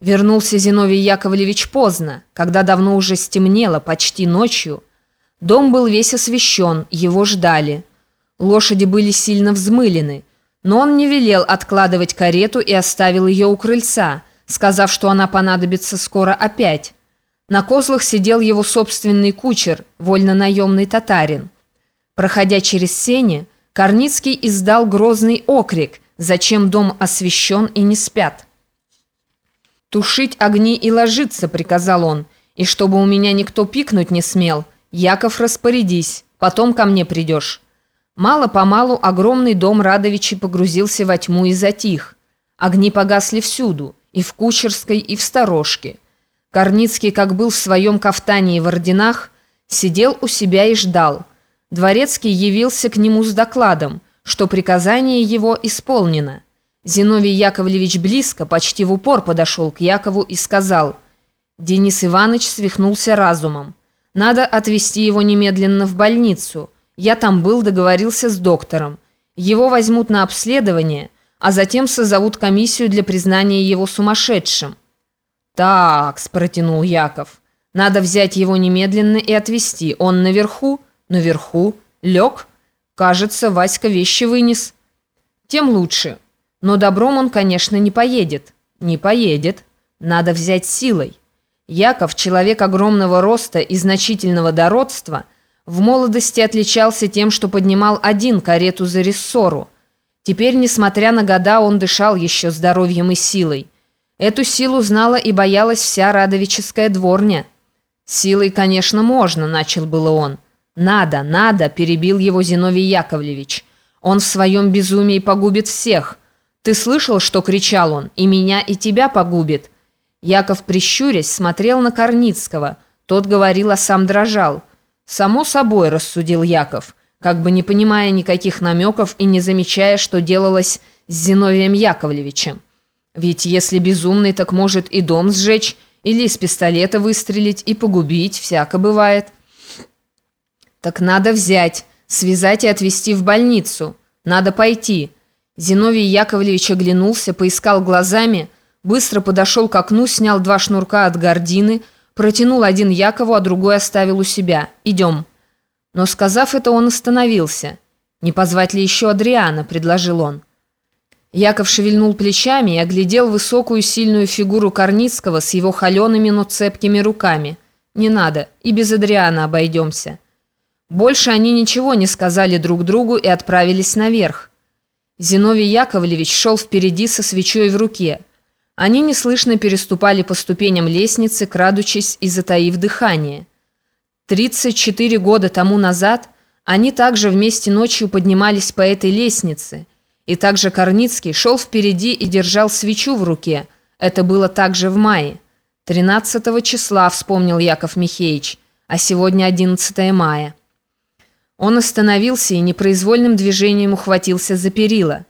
Вернулся Зиновий Яковлевич поздно, когда давно уже стемнело, почти ночью. Дом был весь освещен, его ждали. Лошади были сильно взмылены, но он не велел откладывать карету и оставил ее у крыльца, сказав, что она понадобится скоро опять. На козлах сидел его собственный кучер, вольно-наемный татарин. Проходя через сени, Корницкий издал грозный окрик «Зачем дом освещен и не спят?» «Тушить огни и ложиться», — приказал он, «и чтобы у меня никто пикнуть не смел. Яков, распорядись, потом ко мне придешь». Мало-помалу огромный дом Радовичи погрузился во тьму и затих. Огни погасли всюду, и в Кучерской, и в Сторожке. Корницкий, как был в своем кафтане и в орденах, сидел у себя и ждал. Дворецкий явился к нему с докладом, что приказание его исполнено. Зиновий Яковлевич близко, почти в упор подошел к Якову и сказал, «Денис Иванович свихнулся разумом. Надо отвезти его немедленно в больницу. Я там был, договорился с доктором. Его возьмут на обследование, а затем созовут комиссию для признания его сумасшедшим». «Так», — протянул Яков, — «надо взять его немедленно и отвезти. Он наверху, наверху, лег. Кажется, Васька вещи вынес. Тем лучше». Но добром он, конечно, не поедет. Не поедет. Надо взять силой. Яков, человек огромного роста и значительного дородства, в молодости отличался тем, что поднимал один карету за рессору. Теперь, несмотря на года, он дышал еще здоровьем и силой. Эту силу знала и боялась вся радовическая дворня. «Силой, конечно, можно», — начал было он. «Надо, надо», — перебил его Зиновий Яковлевич. «Он в своем безумии погубит всех». «Ты слышал, что кричал он? И меня, и тебя погубит!» Яков, прищурясь, смотрел на Корницкого. Тот говорил, а сам дрожал. «Само собой», — рассудил Яков, как бы не понимая никаких намеков и не замечая, что делалось с Зиновием Яковлевичем. «Ведь если безумный, так может и дом сжечь, или из пистолета выстрелить и погубить, всяко бывает». «Так надо взять, связать и отвезти в больницу. Надо пойти». Зиновий Яковлевич оглянулся, поискал глазами, быстро подошел к окну, снял два шнурка от гардины, протянул один Якову, а другой оставил у себя. «Идем». Но, сказав это, он остановился. «Не позвать ли еще Адриана?» – предложил он. Яков шевельнул плечами и оглядел высокую сильную фигуру Корницкого с его холеными, но цепкими руками. «Не надо, и без Адриана обойдемся». Больше они ничего не сказали друг другу и отправились наверх. Зиновий Яковлевич шел впереди со свечой в руке. Они неслышно переступали по ступеням лестницы, крадучись и затаив дыхание. 34 года тому назад они также вместе ночью поднимались по этой лестнице, и также Корницкий шел впереди и держал свечу в руке. Это было также в мае. 13 числа, вспомнил Яков Михеевич, а сегодня 11 мая. Он остановился и непроизвольным движением ухватился за перила.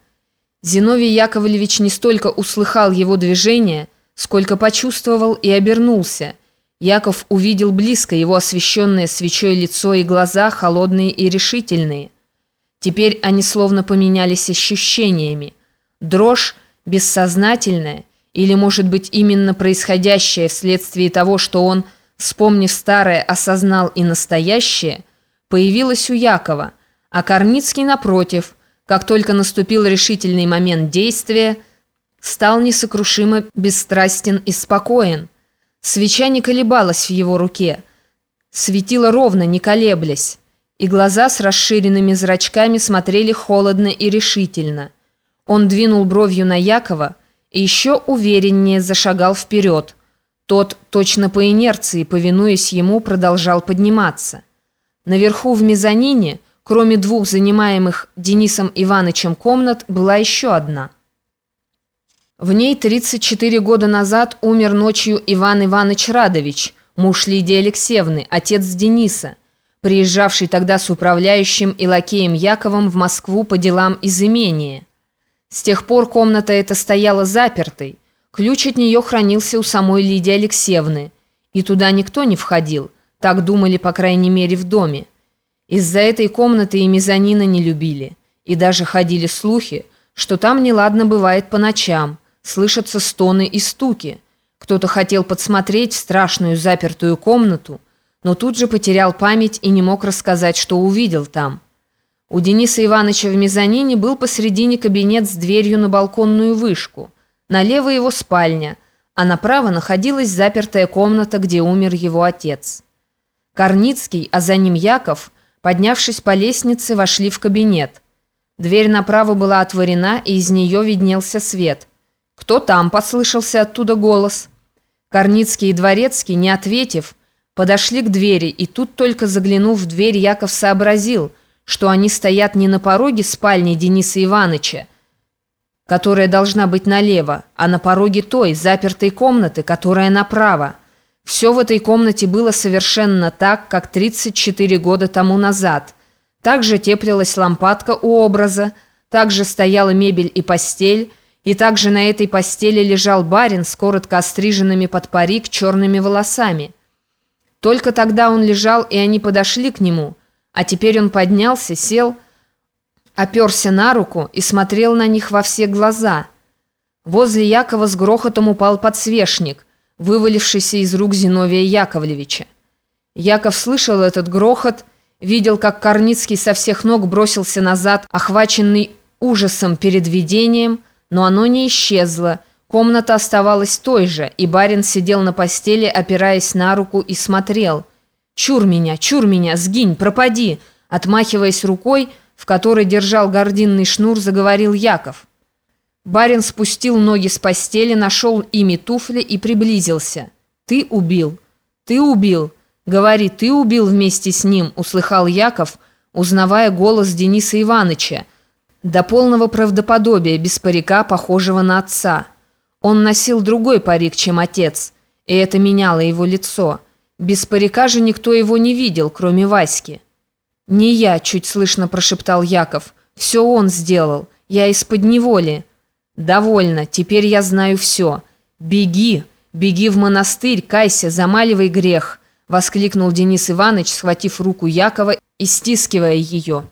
Зиновий Яковлевич не столько услыхал его движение, сколько почувствовал и обернулся. Яков увидел близко его освещенное свечой лицо и глаза, холодные и решительные. Теперь они словно поменялись ощущениями. Дрожь бессознательная, или, может быть, именно происходящее вследствие того, что он, вспомнив старое, осознал и настоящее – появилась у Якова, а Корницкий, напротив, как только наступил решительный момент действия, стал несокрушимо бесстрастен и спокоен. Свеча не колебалась в его руке, светила ровно, не колеблясь, и глаза с расширенными зрачками смотрели холодно и решительно. Он двинул бровью на Якова и еще увереннее зашагал вперед. Тот, точно по инерции, повинуясь ему, продолжал подниматься. Наверху в мезонине, кроме двух занимаемых Денисом Ивановичем комнат, была еще одна. В ней 34 года назад умер ночью Иван Иванович Радович, муж Лидии Алексеевны, отец Дениса, приезжавший тогда с управляющим и лакеем Яковом в Москву по делам из имения. С тех пор комната эта стояла запертой, ключ от нее хранился у самой Лидии Алексеевны, и туда никто не входил – так думали, по крайней мере, в доме. Из-за этой комнаты и мезонина не любили. И даже ходили слухи, что там неладно бывает по ночам, слышатся стоны и стуки. Кто-то хотел подсмотреть в страшную запертую комнату, но тут же потерял память и не мог рассказать, что увидел там. У Дениса Ивановича в мезонине был посредине кабинет с дверью на балконную вышку. Налево его спальня, а направо находилась запертая комната, где умер его отец. Корницкий, а за ним Яков, поднявшись по лестнице, вошли в кабинет. Дверь направо была отворена, и из нее виднелся свет. «Кто там?» – послышался оттуда голос. Корницкий и Дворецкий, не ответив, подошли к двери, и тут только заглянув в дверь, Яков сообразил – что они стоят не на пороге спальни Дениса Ивановича, которая должна быть налево, а на пороге той, запертой комнаты, которая направо. Все в этой комнате было совершенно так, как 34 года тому назад. Также теплилась лампадка у образа, также стояла мебель и постель, и также на этой постели лежал барин с коротко остриженными под парик черными волосами. Только тогда он лежал, и они подошли к нему – а теперь он поднялся, сел, оперся на руку и смотрел на них во все глаза. Возле Якова с грохотом упал подсвечник, вывалившийся из рук Зиновия Яковлевича. Яков слышал этот грохот, видел, как Корницкий со всех ног бросился назад, охваченный ужасом перед видением, но оно не исчезло. Комната оставалась той же, и барин сидел на постели, опираясь на руку, и смотрел – «Чур меня, чур меня, сгинь, пропади!» Отмахиваясь рукой, в которой держал гординный шнур, заговорил Яков. Барин спустил ноги с постели, нашел ими туфли и приблизился. «Ты убил! Ты убил! Говори, ты убил вместе с ним!» услыхал Яков, узнавая голос Дениса Ивановича, до полного правдоподобия, без парика, похожего на отца. Он носил другой парик, чем отец, и это меняло его лицо – без парика же никто его не видел, кроме Васьки. «Не я», — чуть слышно прошептал Яков. «Все он сделал. Я из-под неволи». «Довольно. Теперь я знаю все. Беги, беги в монастырь, кайся, замаливай грех», — воскликнул Денис Иванович, схватив руку Якова и стискивая ее.